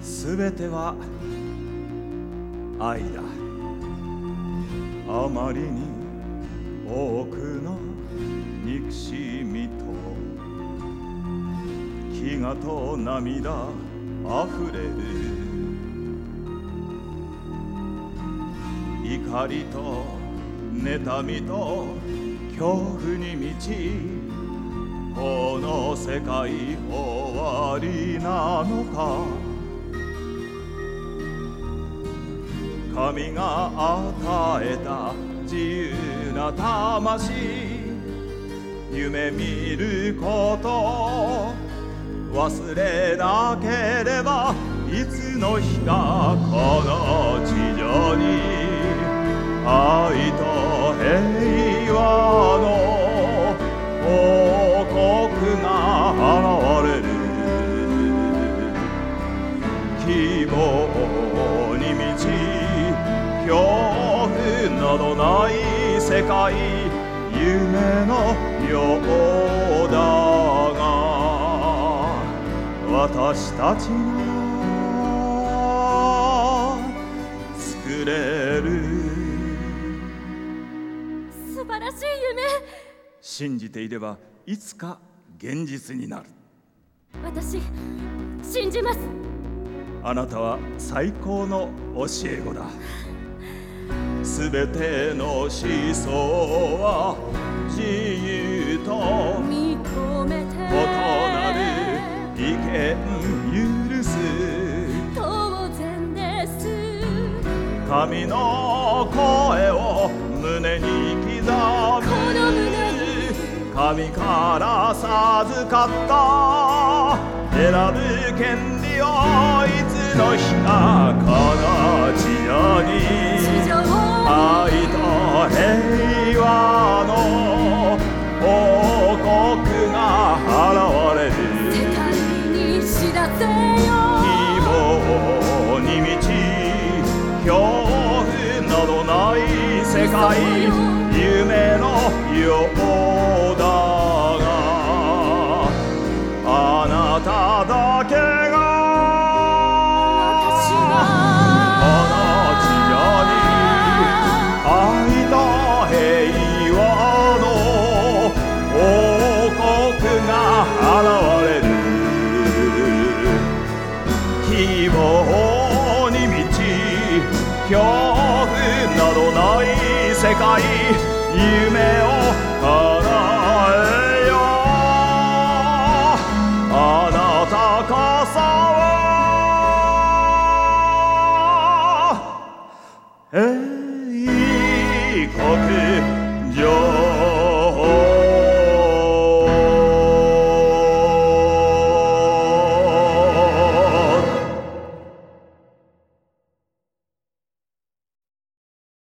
すべては愛だ。あまりに多くの憎しみと飢餓と涙あふれる。怒りと妬みと恐怖に満ちこの世界終わりなのか？神が与えた自由な魂。夢見ること忘れなければいつの日かこの地上に。愛と平和の王国が現れる。希望に満ち恐怖などない世界夢のようだが私たちなら作れる。素晴らしい夢。信じていればいつか現実になる。私信じます。あなたは最高の教え子だすべての思想は自由と認めて異なる意見許す。当然です神の声を胸に刻む神から授かった。選ぶ権利をいつの日かこの地上に。望に満ち恐怖などない世界夢のよ。う恐怖などない世界。夢を